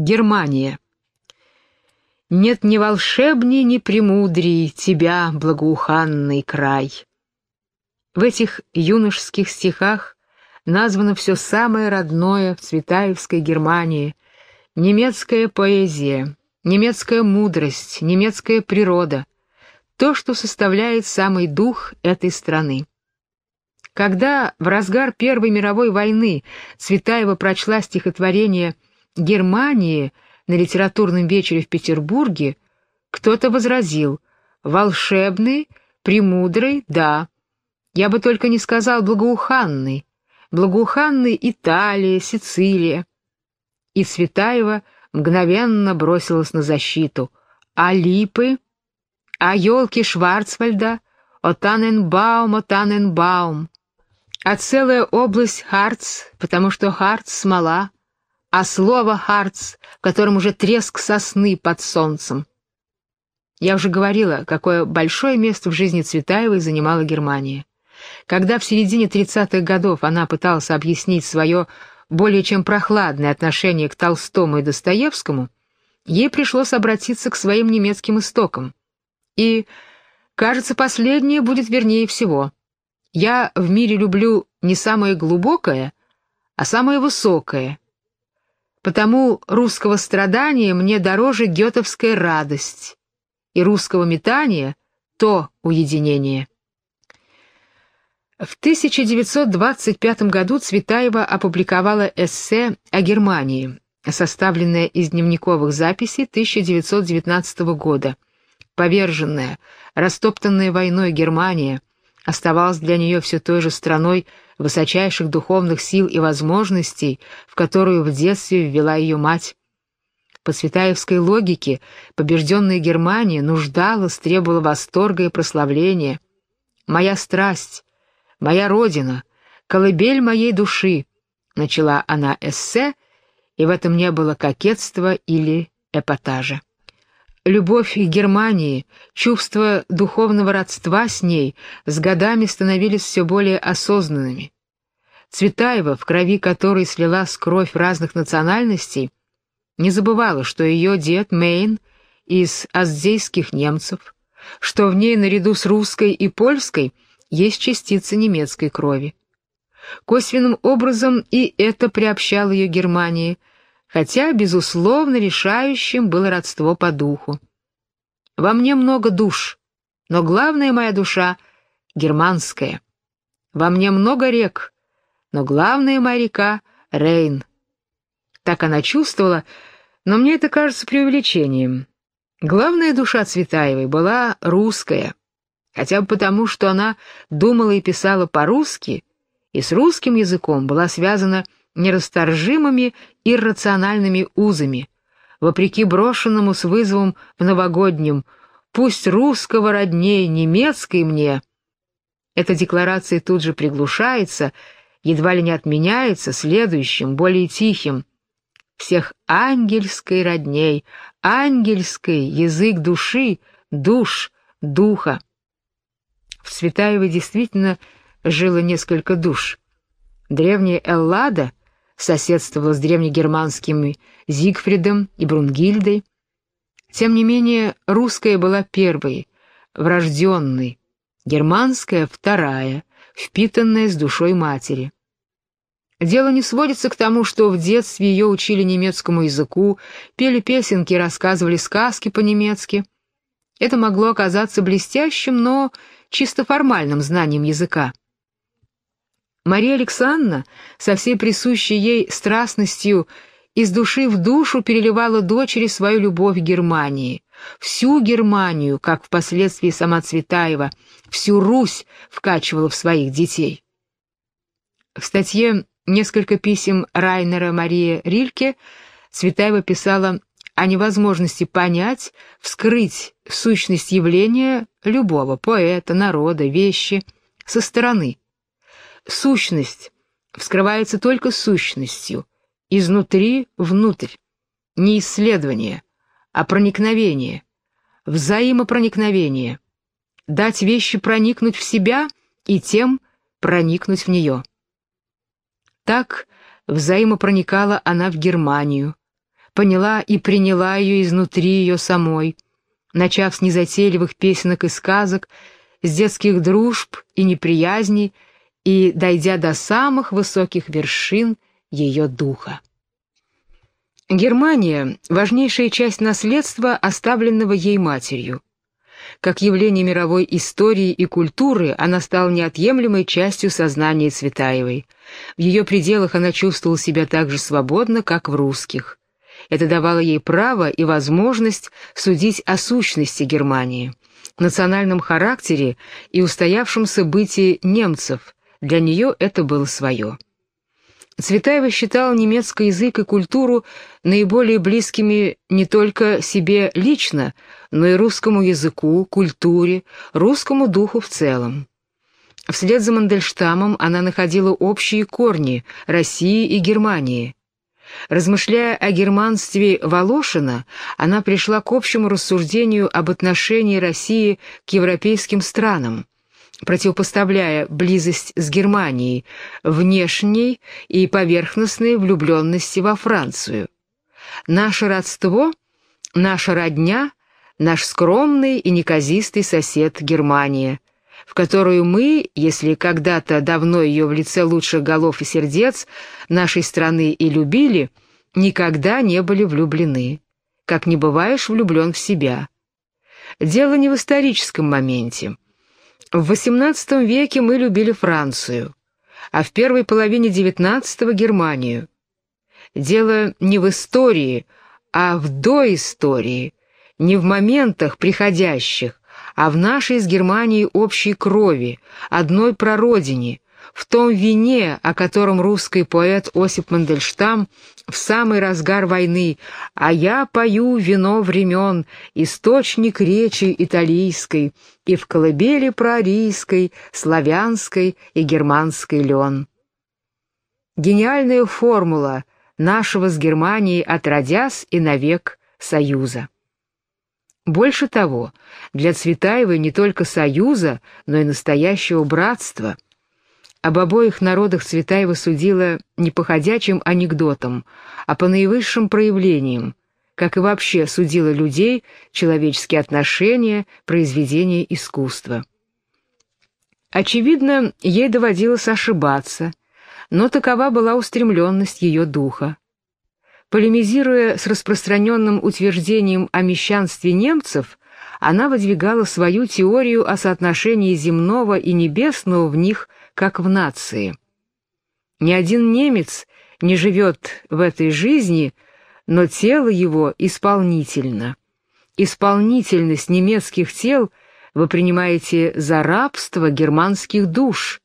Германия. Нет ни волшебней, ни премудрей тебя, благоуханный край. В этих юношеских стихах названо все самое родное в Цветаевской Германии, немецкая поэзия, немецкая мудрость, немецкая природа, то, что составляет самый дух этой страны. Когда в разгар Первой мировой войны Цветаева прочла стихотворение «Германии» на литературном вечере в Петербурге, кто-то возразил «Волшебный, премудрый, да. Я бы только не сказал благоуханный. Благоуханный Италия, Сицилия». И Цветаева мгновенно бросилась на защиту. «А липы? А елки Шварцвальда? О Таненбаум, о Таненбаум!» а целая область Харц, потому что Харц — смола, а слово Харц, в котором уже треск сосны под солнцем. Я уже говорила, какое большое место в жизни Цветаевой занимала Германия. Когда в середине 30-х годов она пыталась объяснить свое более чем прохладное отношение к Толстому и Достоевскому, ей пришлось обратиться к своим немецким истокам. И, кажется, последнее будет вернее всего — я в мире люблю не самое глубокое, а самое высокое. Потому русского страдания мне дороже гетовская радость, и русского метания — то уединение. В 1925 году Цветаева опубликовала эссе о Германии, составленное из дневниковых записей 1919 года. Поверженная, растоптанная войной Германия — оставалась для нее все той же страной высочайших духовных сил и возможностей, в которую в детстве ввела ее мать. По светаевской логике побежденная Германия нуждалась, требовала восторга и прославления. «Моя страсть, моя родина, колыбель моей души», — начала она эссе, и в этом не было кокетства или эпатажа. Любовь к Германии, чувство духовного родства с ней с годами становились все более осознанными. Цветаева, в крови которой слилась кровь разных национальностей, не забывала, что ее дед Мейн из аздейских немцев, что в ней наряду с русской и польской есть частица немецкой крови. Косвенным образом и это приобщало ее Германии – хотя, безусловно, решающим было родство по духу. Во мне много душ, но главная моя душа — германская. Во мне много рек, но главная моя река — Рейн. Так она чувствовала, но мне это кажется преувеличением. Главная душа Цветаевой была русская, хотя бы потому, что она думала и писала по-русски, и с русским языком была связана нерасторжимыми иррациональными узами, вопреки брошенному с вызовом в новогоднем «Пусть русского родней, немецкой мне!» Эта декларация тут же приглушается, едва ли не отменяется следующим, более тихим. Всех ангельской родней, ангельской, язык души, душ, духа. В Цветаевой действительно жило несколько душ. Древняя Эллада — соседствовала с древнегерманскими Зигфридом и Брунгильдой. Тем не менее, русская была первой, врожденной, германская — вторая, впитанная с душой матери. Дело не сводится к тому, что в детстве ее учили немецкому языку, пели песенки рассказывали сказки по-немецки. Это могло оказаться блестящим, но чисто формальным знанием языка. Мария Александровна, со всей присущей ей страстностью, из души в душу переливала дочери свою любовь к Германии. Всю Германию, как впоследствии сама Цветаева, всю Русь вкачивала в своих детей. В статье «Несколько писем Райнера Марии Рильке» Цветаева писала о невозможности понять, вскрыть сущность явления любого поэта, народа, вещи со стороны, Сущность вскрывается только сущностью, изнутри внутрь. Не исследование, а проникновение, взаимопроникновение. Дать вещи проникнуть в себя и тем проникнуть в нее. Так взаимопроникала она в Германию, поняла и приняла ее изнутри ее самой, начав с незатейливых песенок и сказок, с детских дружб и неприязней, и дойдя до самых высоких вершин ее духа. Германия — важнейшая часть наследства, оставленного ей матерью. Как явление мировой истории и культуры она стала неотъемлемой частью сознания Цветаевой. В ее пределах она чувствовала себя так же свободно, как в русских. Это давало ей право и возможность судить о сущности Германии, национальном характере и устоявшемся бытии немцев. Для нее это было свое. Цветаева считала немецкий язык и культуру наиболее близкими не только себе лично, но и русскому языку, культуре, русскому духу в целом. Вслед за Мандельштамом она находила общие корни России и Германии. Размышляя о германстве Волошина, она пришла к общему рассуждению об отношении России к европейским странам противопоставляя близость с Германией, внешней и поверхностной влюбленности во Францию. Наше родство, наша родня, наш скромный и неказистый сосед Германия, в которую мы, если когда-то давно ее в лице лучших голов и сердец нашей страны и любили, никогда не были влюблены, как не бываешь влюблен в себя. Дело не в историческом моменте, в XVIII веке мы любили Францию, а в первой половине XIX — Германию. Дело не в истории, а в доистории, не в моментах приходящих, а в нашей с Германией общей крови, одной прародине, в том вине, о котором русский поэт Осип Мандельштам в самый разгар войны «А я пою вино времен, источник речи италийской, и в колыбели прорийской, славянской и германской лен». Гениальная формула нашего с Германией отродясь и навек союза. Больше того, для Цветаевой не только союза, но и настоящего братства – об обоих народах Цветаева судила не по ходячим анекдотам, а по наивысшим проявлениям, как и вообще судила людей, человеческие отношения, произведения искусства. Очевидно, ей доводилось ошибаться, но такова была устремленность ее духа. Полемизируя с распространенным утверждением о мещанстве немцев, она выдвигала свою теорию о соотношении земного и небесного в них – как в нации. Ни один немец не живет в этой жизни, но тело его исполнительно. Исполнительность немецких тел вы принимаете за рабство германских душ.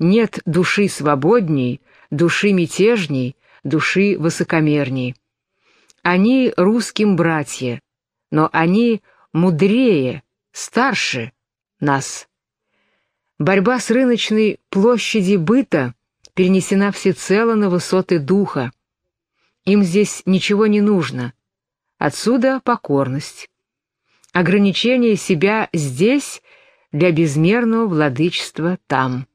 Нет души свободней, души мятежней, души высокомерней. Они русским братья, но они мудрее, старше нас. Борьба с рыночной площади быта перенесена всецело на высоты духа. Им здесь ничего не нужно. Отсюда покорность. Ограничение себя здесь для безмерного владычества там.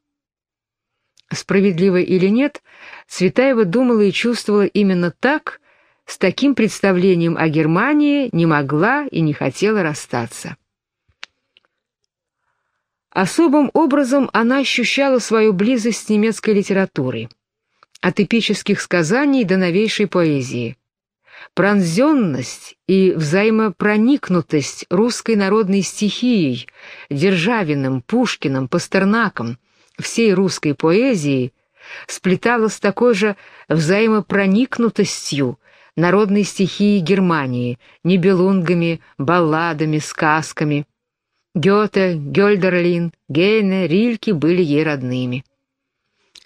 Справедливо или нет, Цветаева думала и чувствовала именно так, с таким представлением о Германии не могла и не хотела расстаться. Особым образом она ощущала свою близость с немецкой литературой, от эпических сказаний до новейшей поэзии. Пронзенность и взаимопроникнутость русской народной стихией, Державиным, Пушкиным, Пастернаком, всей русской поэзии сплеталась с такой же взаимопроникнутостью народной стихии Германии, небелунгами, балладами, сказками – Гёте, Гёльдерлин, Гейне, Рильке были ей родными.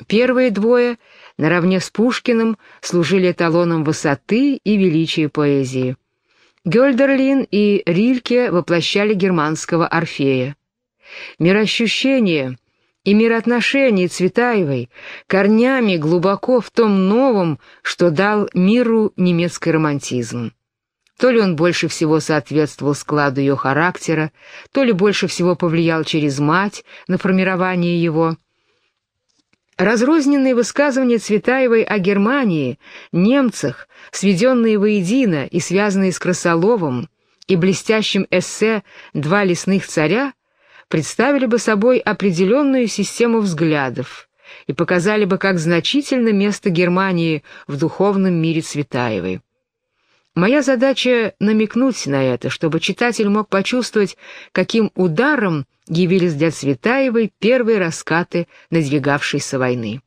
Первые двое, наравне с Пушкиным, служили эталоном высоты и величия поэзии. Гёльдерлин и Рильке воплощали германского Орфея. Мироощущение и мироотношения Цветаевой корнями глубоко в том новом, что дал миру немецкий романтизм. То ли он больше всего соответствовал складу ее характера, то ли больше всего повлиял через мать на формирование его. Разрозненные высказывания Цветаевой о Германии, немцах, сведенные воедино и связанные с Красоловым, и блестящим эссе «Два лесных царя» представили бы собой определенную систему взглядов и показали бы, как значительно место Германии в духовном мире Цветаевой. Моя задача — намекнуть на это, чтобы читатель мог почувствовать, каким ударом явились для Цветаевой первые раскаты надвигавшейся войны.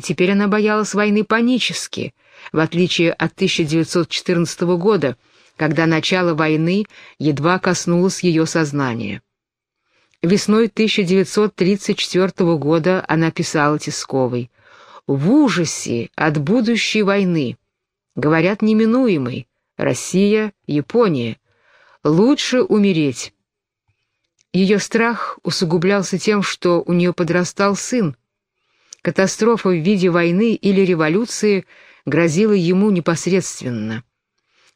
Теперь она боялась войны панически, в отличие от 1914 года, когда начало войны едва коснулось ее сознания. Весной 1934 года она писала Тисковой «В ужасе от будущей войны. Говорят, неминуемой. Россия, Япония. Лучше умереть». Ее страх усугублялся тем, что у нее подрастал сын. Катастрофа в виде войны или революции грозила ему непосредственно.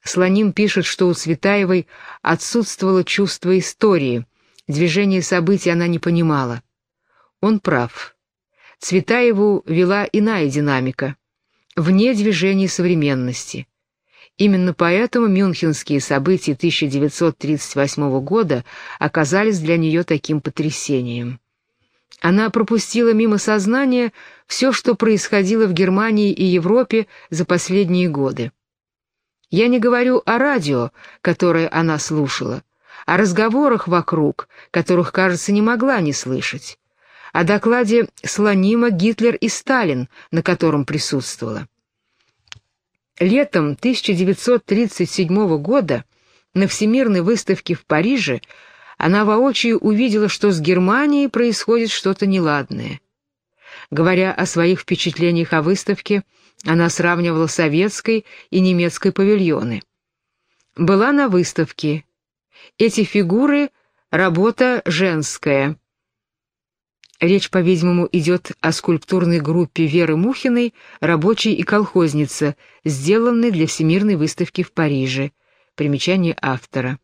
Слоним пишет, что у Цветаевой отсутствовало чувство истории, движение событий она не понимала. Он прав. Цветаеву вела иная динамика, вне движения современности. Именно поэтому мюнхенские события 1938 года оказались для нее таким потрясением. Она пропустила мимо сознания все, что происходило в Германии и Европе за последние годы. Я не говорю о радио, которое она слушала, о разговорах вокруг, которых, кажется, не могла не слышать, о докладе Слонима Гитлер и Сталин, на котором присутствовала. Летом 1937 года на Всемирной выставке в Париже она воочию увидела, что с Германией происходит что-то неладное. Говоря о своих впечатлениях о выставке, она сравнивала советской и немецкой павильоны. Была на выставке. Эти фигуры — работа женская. Речь, по-видимому, идет о скульптурной группе Веры Мухиной «Рабочий и колхозница», сделанной для Всемирной выставки в Париже. Примечание автора.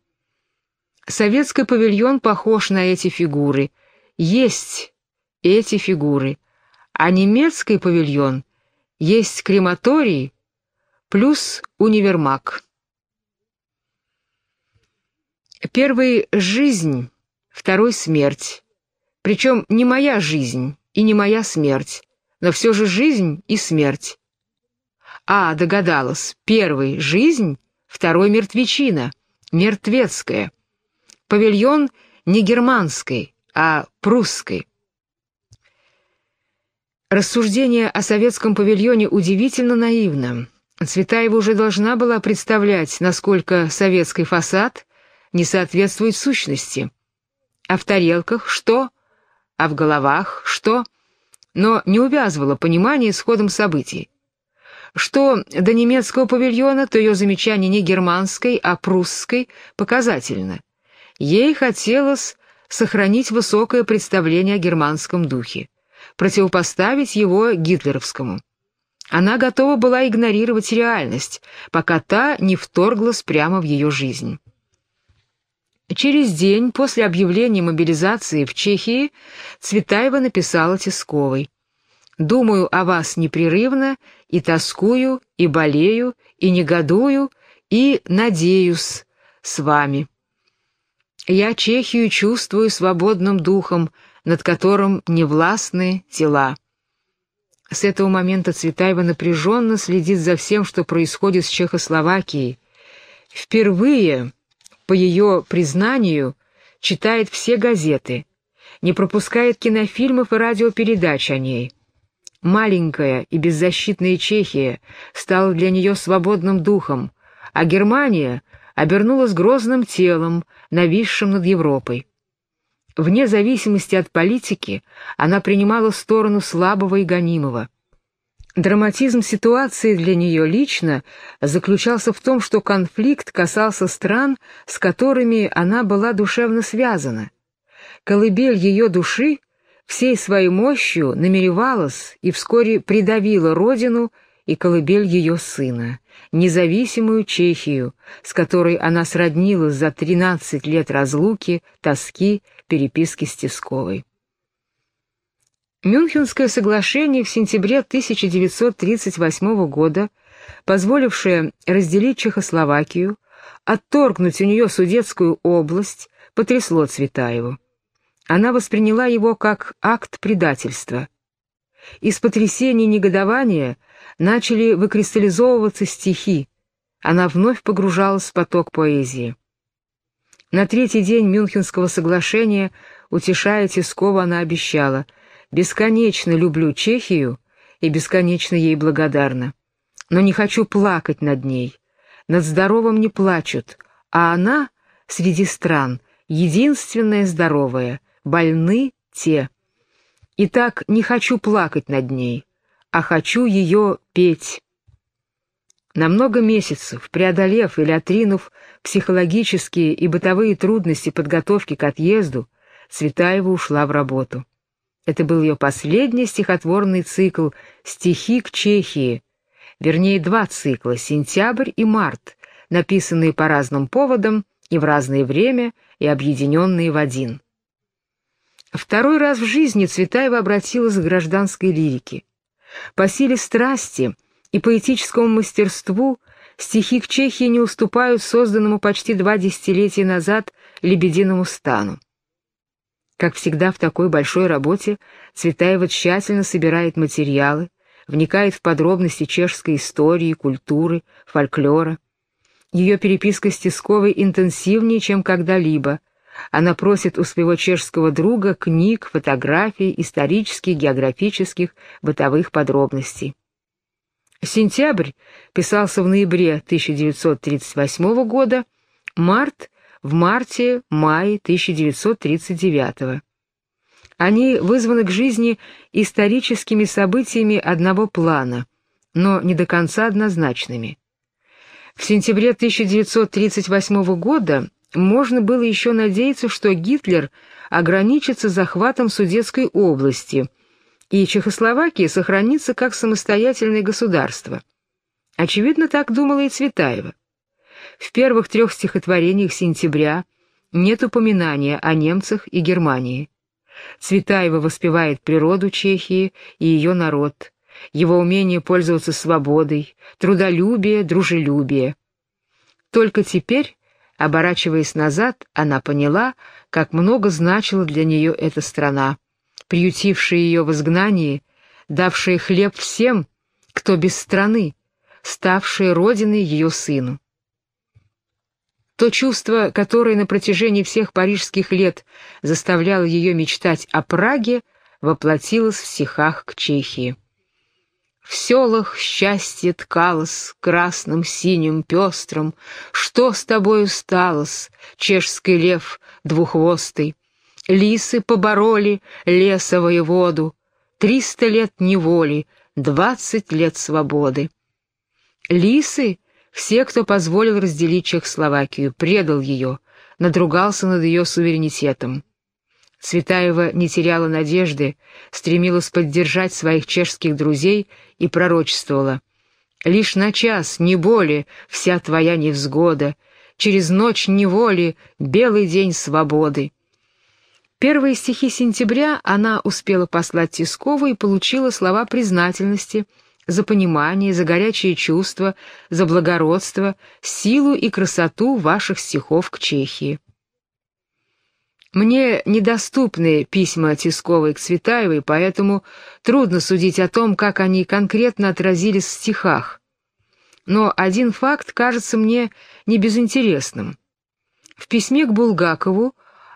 Советский павильон похож на эти фигуры. Есть эти фигуры. А немецкий павильон есть крематорий плюс универмаг. Первый — жизнь, второй — смерть. Причем не моя жизнь и не моя смерть, но все же жизнь и смерть. А, догадалась, первый — жизнь, второй — мертвечина, мертвецкая. Павильон не германской, а прусской. Рассуждение о советском павильоне удивительно наивно. Цветаева уже должна была представлять, насколько советский фасад не соответствует сущности. А в тарелках что? а в головах что? Но не увязывало понимание с ходом событий. Что до немецкого павильона, то ее замечание не германской, а прусской показательно. Ей хотелось сохранить высокое представление о германском духе, противопоставить его гитлеровскому. Она готова была игнорировать реальность, пока та не вторглась прямо в ее жизнь. Через день после объявления мобилизации в Чехии Цветаева написала Тисковой. «Думаю о вас непрерывно, и тоскую, и болею, и негодую, и надеюсь с вами. Я Чехию чувствую свободным духом, над которым не властны тела». С этого момента Цветаева напряженно следит за всем, что происходит с Чехословакией. Впервые по ее признанию, читает все газеты, не пропускает кинофильмов и радиопередач о ней. Маленькая и беззащитная Чехия стала для нее свободным духом, а Германия обернулась грозным телом, нависшим над Европой. Вне зависимости от политики она принимала сторону слабого и гонимого. Драматизм ситуации для нее лично заключался в том, что конфликт касался стран, с которыми она была душевно связана. Колыбель ее души всей своей мощью намеревалась и вскоре придавила родину и колыбель ее сына, независимую Чехию, с которой она сроднилась за 13 лет разлуки, тоски, переписки с Тисковой. Мюнхенское соглашение в сентябре 1938 года, позволившее разделить Чехословакию, отторгнуть у нее Судетскую область, потрясло Цветаеву. Она восприняла его как акт предательства. Из потрясения и негодования начали выкристаллизовываться стихи. Она вновь погружалась в поток поэзии. На третий день Мюнхенского соглашения, утешая Тискова, она обещала «Бесконечно люблю Чехию и бесконечно ей благодарна. Но не хочу плакать над ней. Над здоровым не плачут, а она среди стран единственная здоровая, больны те. Итак, не хочу плакать над ней, а хочу ее петь». На много месяцев, преодолев или отринув психологические и бытовые трудности подготовки к отъезду, Цветаева ушла в работу. Это был ее последний стихотворный цикл «Стихи к Чехии», вернее, два цикла «Сентябрь» и «Март», написанные по разным поводам и в разное время и объединенные в один. Второй раз в жизни Цветаева обратилась к гражданской лирике. По силе страсти и поэтическому мастерству стихи к Чехии не уступают созданному почти два десятилетия назад «Лебединому стану». Как всегда в такой большой работе, Цветаева тщательно собирает материалы, вникает в подробности чешской истории, культуры, фольклора. Ее переписка с Тисковой интенсивнее, чем когда-либо. Она просит у своего чешского друга книг, фотографий, исторических, географических, бытовых подробностей. Сентябрь писался в ноябре 1938 года, март — в марте-мае 1939 Они вызваны к жизни историческими событиями одного плана, но не до конца однозначными. В сентябре 1938 года можно было еще надеяться, что Гитлер ограничится захватом Судетской области – и Чехословакия сохранится как самостоятельное государство. Очевидно, так думала и Цветаева. В первых трех стихотворениях сентября нет упоминания о немцах и Германии. Цветаева воспевает природу Чехии и ее народ, его умение пользоваться свободой, трудолюбие, дружелюбие. Только теперь, оборачиваясь назад, она поняла, как много значила для нее эта страна, приютившие ее в изгнании, давшие хлеб всем, кто без страны, ставшие родиной ее сыну. То чувство, которое на протяжении всех парижских лет заставляло ее мечтать о Праге, воплотилось в стихах к Чехии. В селах счастье ткалось красным, синим, пестрым. Что с тобою сталось, чешский лев двухвостый? Лисы побороли леса воеводу, Триста лет неволи, двадцать лет свободы. Лисы — все, кто позволил разделить Чехословакию, предал ее, надругался над ее суверенитетом. Цветаева не теряла надежды, стремилась поддержать своих чешских друзей и пророчествовала. «Лишь на час, не более, вся твоя невзгода, через ночь неволи, белый день свободы». Первые стихи сентября она успела послать Тискову и получила слова признательности за понимание, за горячие чувства, за благородство, силу и красоту ваших стихов к Чехии. Мне недоступны письма Тисковой к Цветаевой, поэтому трудно судить о том, как они конкретно отразились в стихах. Но один факт кажется мне небезынтересным. В письме к Булгакову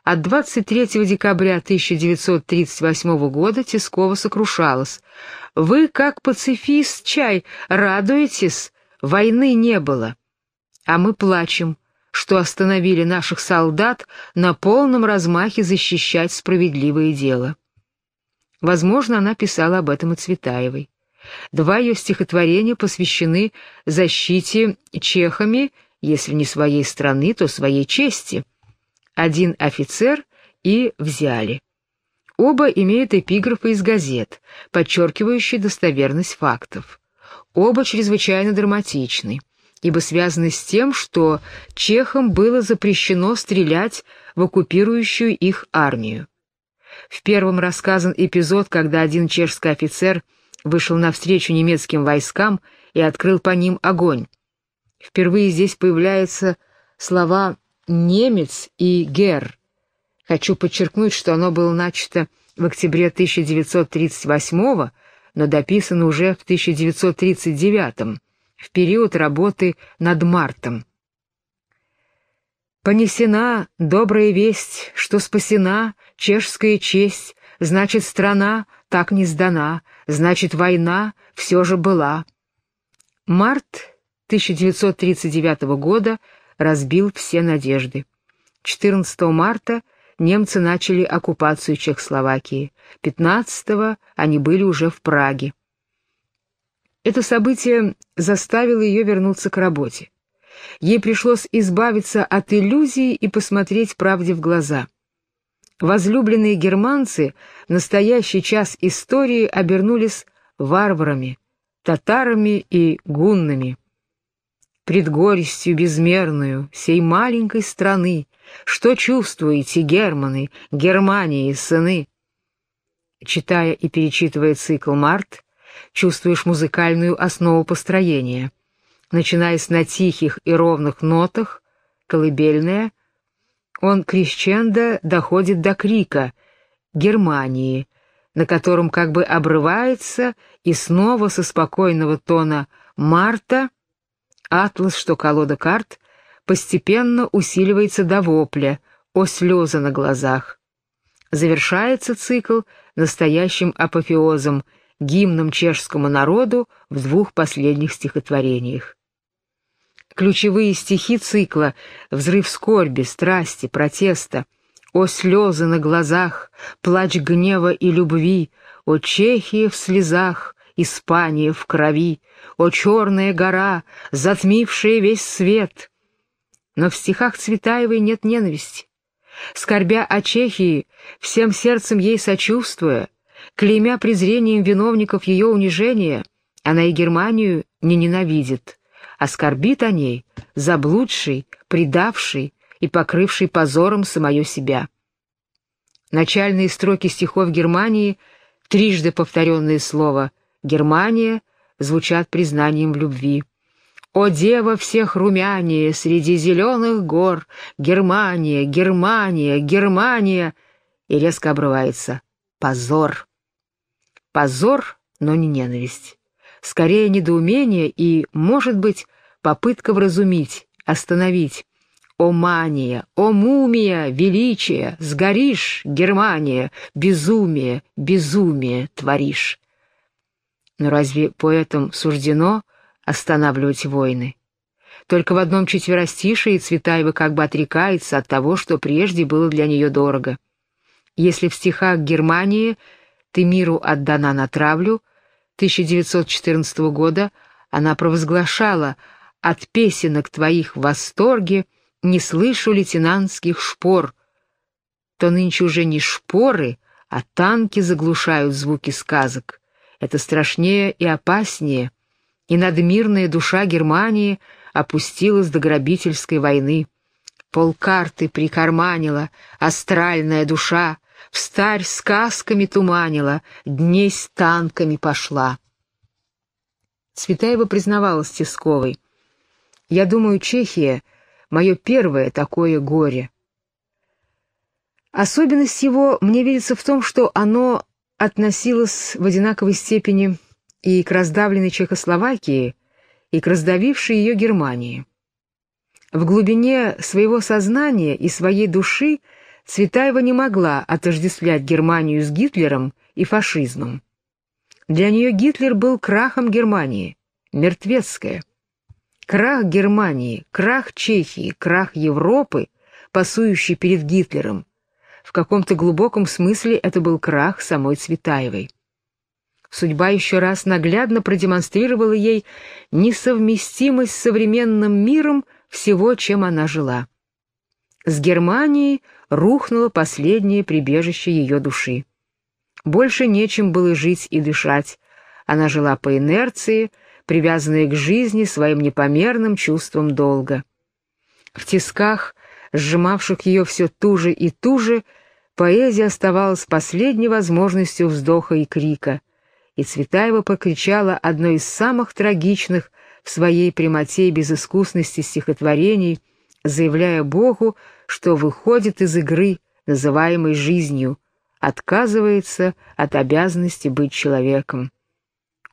от 23 декабря 1938 года Тискова сокрушалась. «Вы, как пацифист, чай, радуетесь? Войны не было. А мы плачем, что остановили наших солдат на полном размахе защищать справедливое дело». Возможно, она писала об этом и Цветаевой. Два ее стихотворения посвящены защите чехами, если не своей страны, то своей чести — один офицер и взяли. Оба имеют эпиграфы из газет, подчеркивающие достоверность фактов. Оба чрезвычайно драматичны, ибо связаны с тем, что чехам было запрещено стрелять в оккупирующую их армию. В первом рассказан эпизод, когда один чешский офицер вышел навстречу немецким войскам и открыл по ним огонь. Впервые здесь появляются слова «немец» и «гер». Хочу подчеркнуть, что оно было начато в октябре 1938 но дописано уже в 1939 в период работы над Мартом. Понесена добрая весть, что спасена чешская честь, значит, страна так не сдана, значит, война все же была. Март 1939 года разбил все надежды. 14 марта немцы начали оккупацию Чехословакии. 15-го они были уже в Праге. Это событие заставило ее вернуться к работе. Ей пришлось избавиться от иллюзий и посмотреть правде в глаза. Возлюбленные германцы в настоящий час истории обернулись варварами, татарами и гуннами. Пред горестью безмерную сей маленькой страны, что чувствуете, германы, Германии, сыны? Читая и перечитывая цикл «Март», чувствуешь музыкальную основу построения. Начиная с на тихих и ровных нотах, колыбельная, он крещендо доходит до крика «Германии», на котором как бы обрывается и снова со спокойного тона «Марта» атлас, что колода карт, постепенно усиливается до вопля, о слезы на глазах. Завершается цикл настоящим апофеозом, гимном чешскому народу в двух последних стихотворениях. Ключевые стихи цикла «Взрыв скорби, страсти, протеста», «О слезы на глазах, плач гнева и любви», «О Чехии в слезах, Испания в крови», «О черная гора, затмившая весь свет». Но в стихах Цветаевой нет ненависти. Скорбя о Чехии, всем сердцем ей сочувствуя, клеймя презрением виновников ее унижения, она и Германию не ненавидит оскорбит о ней, заблудший, предавший и покрывший позором самое себя. Начальные строки стихов Германии, трижды повторенное слово «Германия» звучат признанием в любви. «О, дева всех румянее среди зеленых гор! Германия, Германия, Германия!» И резко обрывается «Позор!» Позор, но не ненависть скорее недоумение и, может быть, попытка вразумить, остановить. «О мания! О мумия! Величие! Сгоришь, Германия! Безумие! Безумие творишь!» Но разве поэтам суждено останавливать войны? Только в одном четверостишии Цветаева как бы отрекается от того, что прежде было для нее дорого. Если в стихах Германии «ты миру отдана на травлю», 1914 года она провозглашала «От песенок твоих в восторге не слышу лейтенантских шпор», то нынче уже не шпоры, а танки заглушают звуки сказок. Это страшнее и опаснее, и надмирная душа Германии опустилась до грабительской войны. Полкарты прикарманила, астральная душа, Встарь сказками туманила, дней с танками пошла. Цветаева признавалась Тисковой. «Я думаю, Чехия — мое первое такое горе». Особенность его мне видится в том, что оно относилось в одинаковой степени и к раздавленной Чехословакии, и к раздавившей ее Германии. В глубине своего сознания и своей души – Цветаева не могла отождествлять Германию с Гитлером и фашизмом. Для нее Гитлер был крахом Германии, мертвецкая. Крах Германии, крах Чехии, крах Европы, пасующий перед Гитлером. В каком-то глубоком смысле это был крах самой Цветаевой. Судьба еще раз наглядно продемонстрировала ей несовместимость с современным миром всего, чем она жила. С Германией рухнуло последнее прибежище ее души. Больше нечем было жить и дышать. Она жила по инерции, привязанная к жизни своим непомерным чувством долга. В тисках, сжимавших ее все туже и туже, поэзия оставалась последней возможностью вздоха и крика, и Цветаева покричала одно из самых трагичных в своей прямоте и безыскусности стихотворений, заявляя Богу, что выходит из игры, называемой жизнью, отказывается от обязанности быть человеком.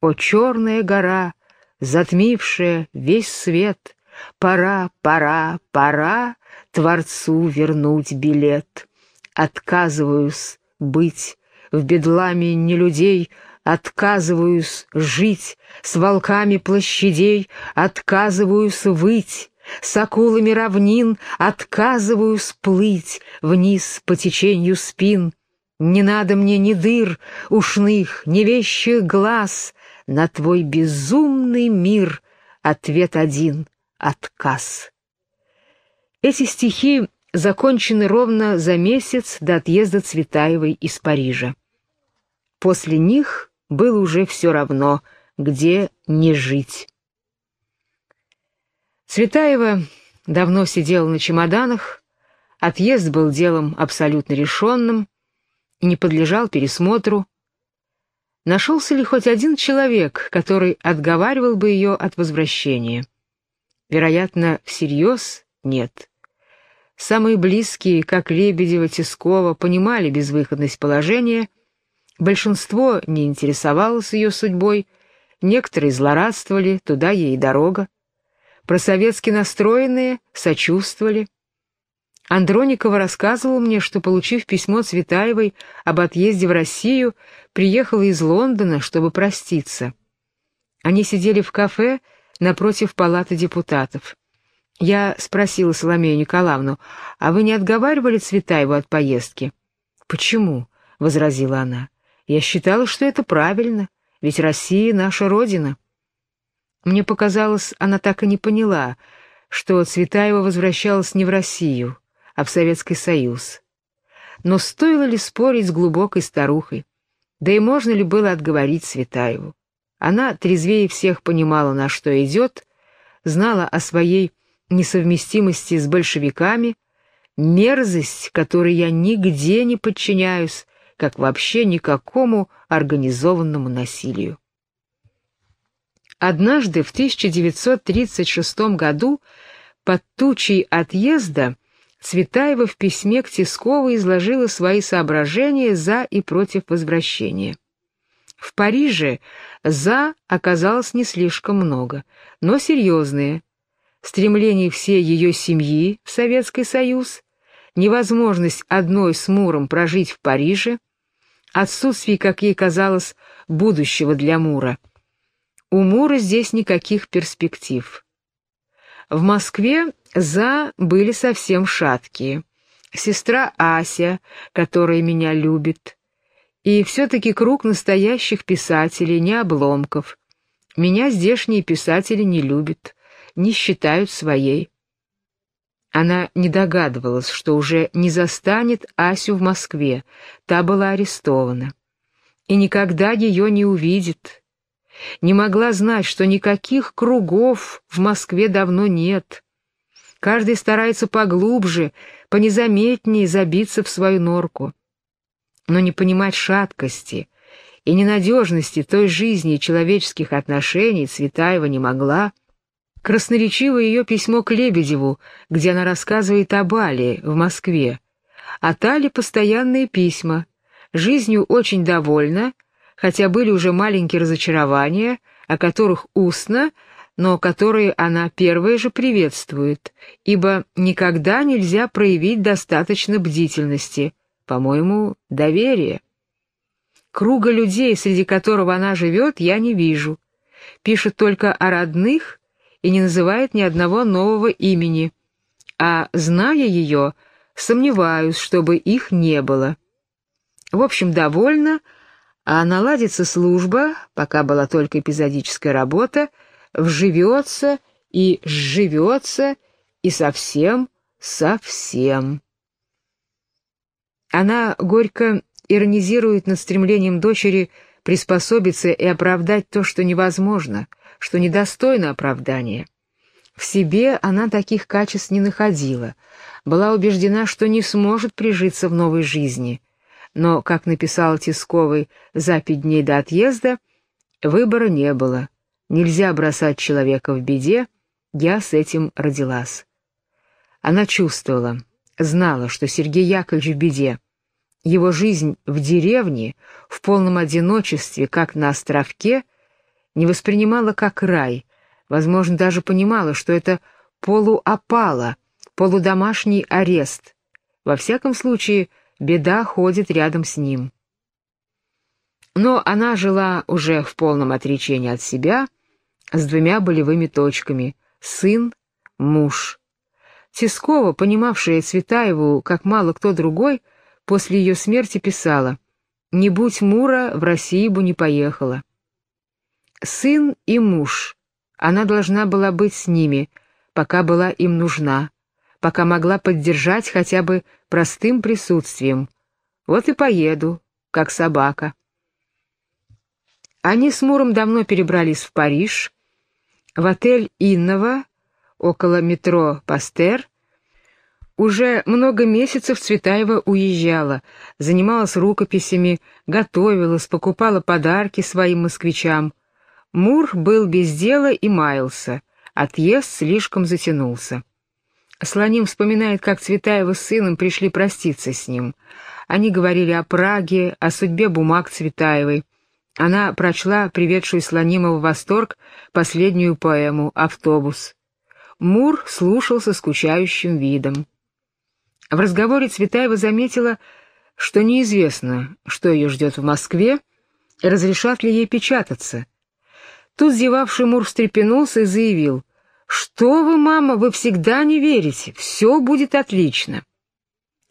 О, черная гора, затмившая весь свет, пора, пора, пора Творцу вернуть билет. Отказываюсь быть в бедламе не людей, отказываюсь жить с волками площадей, отказываюсь выть, с акулами равнин отказываюсь плыть вниз по течению спин. Не надо мне ни дыр ушных, ни вещих глаз, на твой безумный мир ответ один — отказ. Эти стихи закончены ровно за месяц до отъезда Цветаевой из Парижа. После них было уже все равно, где не жить. Цветаева давно сидела на чемоданах, отъезд был делом абсолютно решенным и не подлежал пересмотру. Нашелся ли хоть один человек, который отговаривал бы ее от возвращения? Вероятно, всерьез нет. Самые близкие, как Лебедева, Тискова, понимали безвыходность положения, большинство не интересовалось ее судьбой, некоторые злорадствовали, туда ей дорога. Просоветски настроенные сочувствовали. Андроникова рассказывал мне, что, получив письмо Цветаевой об отъезде в Россию, приехала из Лондона, чтобы проститься. Они сидели в кафе напротив палаты депутатов. Я спросила Соломею Николаевну, а вы не отговаривали Цветаеву от поездки? «Почему?» — возразила она. «Я считала, что это правильно, ведь Россия — наша родина». Мне показалось, она так и не поняла, что Цветаева возвращалась не в Россию, а в Советский Союз. Но стоило ли спорить с глубокой старухой? Да и можно ли было отговорить Цветаеву? Она трезвее всех понимала, на что идет, знала о своей несовместимости с большевиками, мерзость, которой я нигде не подчиняюсь, как вообще никакому организованному насилию. Однажды в 1936 году под тучей отъезда Цветаева в письме к Тискову изложила свои соображения за и против возвращения. В Париже «за» оказалось не слишком много, но серьезные. Стремление всей ее семьи в Советский Союз, невозможность одной с Муром прожить в Париже, отсутствие, как ей казалось, будущего для Мура – у Мура здесь никаких перспектив. В Москве «за» были совсем шаткие. Сестра Ася, которая меня любит. И все-таки круг настоящих писателей, не обломков. Меня здешние писатели не любят, не считают своей. Она не догадывалась, что уже не застанет Асю в Москве, та была арестована. И никогда ее не увидит, не могла знать, что никаких кругов в Москве давно нет. Каждый старается поглубже, понезаметнее забиться в свою норку. Но не понимать шаткости и ненадежности той жизни и человеческих отношений Цветаева не могла. Красноречиво ее письмо к Лебедеву, где она рассказывает о Бали в Москве. А Тали постоянные письма. Жизнью очень довольна, хотя были уже маленькие разочарования, о которых устно, но которые она первая же приветствует, ибо никогда нельзя проявить достаточно бдительности, по-моему, доверия. Круга людей, среди которого она живет, я не вижу. Пишет только о родных и не называет ни одного нового имени. А, зная ее, сомневаюсь, чтобы их не было. В общем, довольна, а наладится служба, пока была только эпизодическая работа, вживется и сживется, и совсем, совсем. Она горько иронизирует над стремлением дочери приспособиться и оправдать то, что невозможно, что недостойно оправдания. В себе она таких качеств не находила, была убеждена, что не сможет прижиться в новой жизни. Но, как написал Тисковый за пять дней до отъезда, выбора не было. Нельзя бросать человека в беде, я с этим родилась. Она чувствовала, знала, что Сергей Яковлевич в беде. Его жизнь в деревне, в полном одиночестве, как на островке, не воспринимала как рай, возможно, даже понимала, что это полуопала, полудомашний арест. Во всяком случае, беда ходит рядом с ним. Но она жила уже в полном отречении от себя, с двумя болевыми точками — сын, муж. Тискова, понимавшая Цветаеву, как мало кто другой, после ее смерти писала «Не будь Мура, в России бы не поехала». Сын и муж. Она должна была быть с ними, пока была им нужна, пока могла поддержать хотя бы простым присутствием. Вот и поеду, как собака. Они с Муром давно перебрались в Париж, в отель Иннова, около метро Пастер. Уже много месяцев Цветаева уезжала, занималась рукописями, готовилась, покупала подарки своим москвичам — Мур был без дела и маялся, отъезд слишком затянулся. Слоним вспоминает, как Цветаева с сыном пришли проститься с ним. Они говорили о Праге, о судьбе бумаг Цветаевой. Она прочла приведшую Слонима в восторг последнюю поэму «Автобус». Мур слушал со скучающим видом. В разговоре Цветаева заметила, что неизвестно, что ее ждет в Москве, разрешат ли ей печататься — Тут зевавший Мур встрепенулся и заявил, «Что вы, мама, вы всегда не верите, все будет отлично».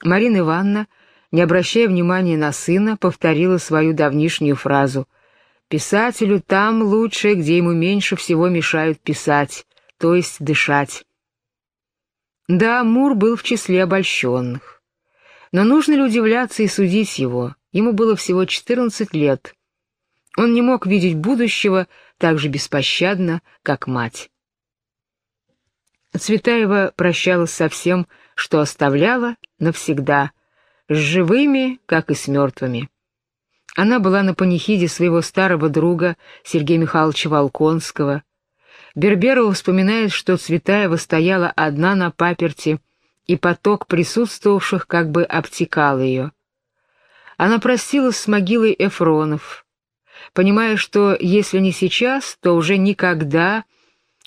Марина Ивановна, не обращая внимания на сына, повторила свою давнишнюю фразу «Писателю там лучше, где ему меньше всего мешают писать, то есть дышать». Да, Мур был в числе обольщенных. Но нужно ли удивляться и судить его? Ему было всего 14 лет. Он не мог видеть будущего так же беспощадно, как мать. Цветаева прощалась со всем, что оставляла навсегда, с живыми, как и с мертвыми. Она была на панихиде своего старого друга Сергея Михайловича Волконского. Берберова вспоминает, что Цветаева стояла одна на паперти, и поток присутствовавших как бы обтекал ее. Она простилась с могилой Эфронов — понимая, что если не сейчас, то уже никогда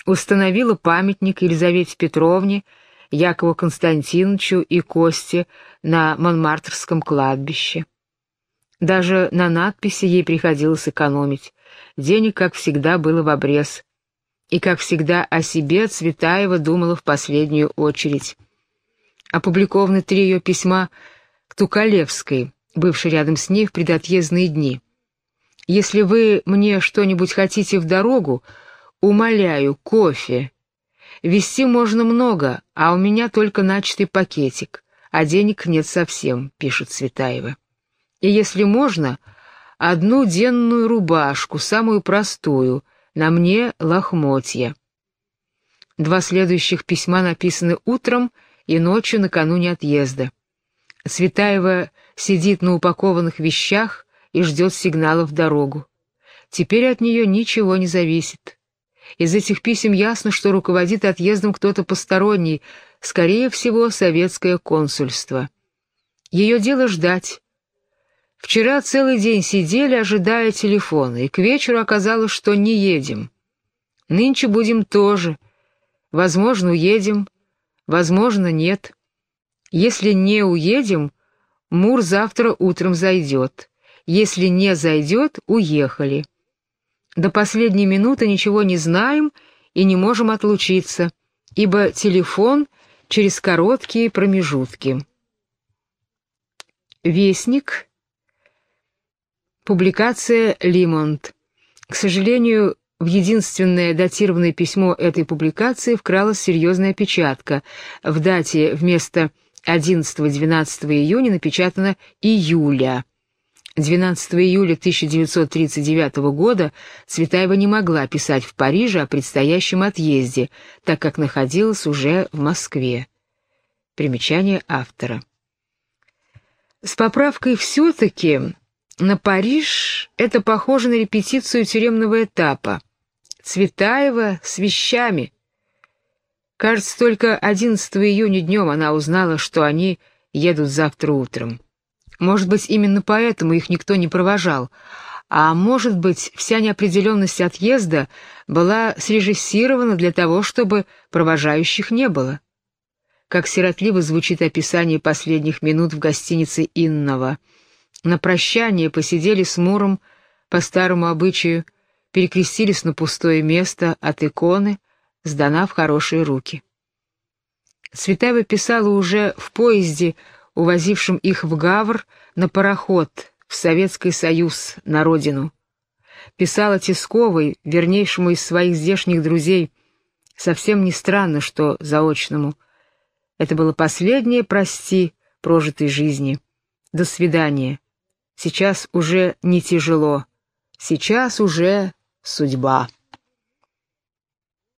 установила памятник Елизавете Петровне, Якову Константиновичу и Косте на Монмартрском кладбище. Даже на надписи ей приходилось экономить. Денег, как всегда, было в обрез. И, как всегда, о себе Цветаева думала в последнюю очередь. Опубликованы три ее письма к Тукалевской, бывшей рядом с ней в предотъездные дни. Если вы мне что-нибудь хотите в дорогу, умоляю, кофе. Вести можно много, а у меня только начатый пакетик, а денег нет совсем, пишет Цветаева. И если можно, одну денную рубашку, самую простую, на мне лохмотья. Два следующих письма написаны утром и ночью накануне отъезда. Цветаева сидит на упакованных вещах, и ждет сигнала в дорогу. Теперь от нее ничего не зависит. Из этих писем ясно, что руководит отъездом кто-то посторонний, скорее всего, советское консульство. Ее дело ждать. Вчера целый день сидели, ожидая телефона, и к вечеру оказалось, что не едем. Нынче будем тоже. Возможно, уедем, возможно, нет. Если не уедем, Мур завтра утром зайдет. Если не зайдет, уехали. До последней минуты ничего не знаем и не можем отлучиться, ибо телефон через короткие промежутки. Вестник. Публикация «Лимонт». К сожалению, в единственное датированное письмо этой публикации вкралась серьезная печатка. В дате вместо 11-12 июня напечатано «июля». 12 июля 1939 года Цветаева не могла писать в Париже о предстоящем отъезде, так как находилась уже в Москве. Примечание автора. С поправкой «все-таки» на Париж это похоже на репетицию тюремного этапа. Цветаева с вещами. Кажется, только 11 июня днем она узнала, что они едут завтра утром. Может быть, именно поэтому их никто не провожал, а может быть, вся неопределенность отъезда была срежиссирована для того, чтобы провожающих не было. Как сиротливо звучит описание последних минут в гостинице Иннова. На прощание посидели с Муром по старому обычаю, перекрестились на пустое место от иконы, сдана в хорошие руки. Цветаева писала уже в поезде, увозившем их в Гавр на пароход, в Советский Союз, на родину. Писала Тисковой, вернейшему из своих здешних друзей, совсем не странно, что заочному. Это было последнее «прости» прожитой жизни. До свидания. Сейчас уже не тяжело. Сейчас уже судьба.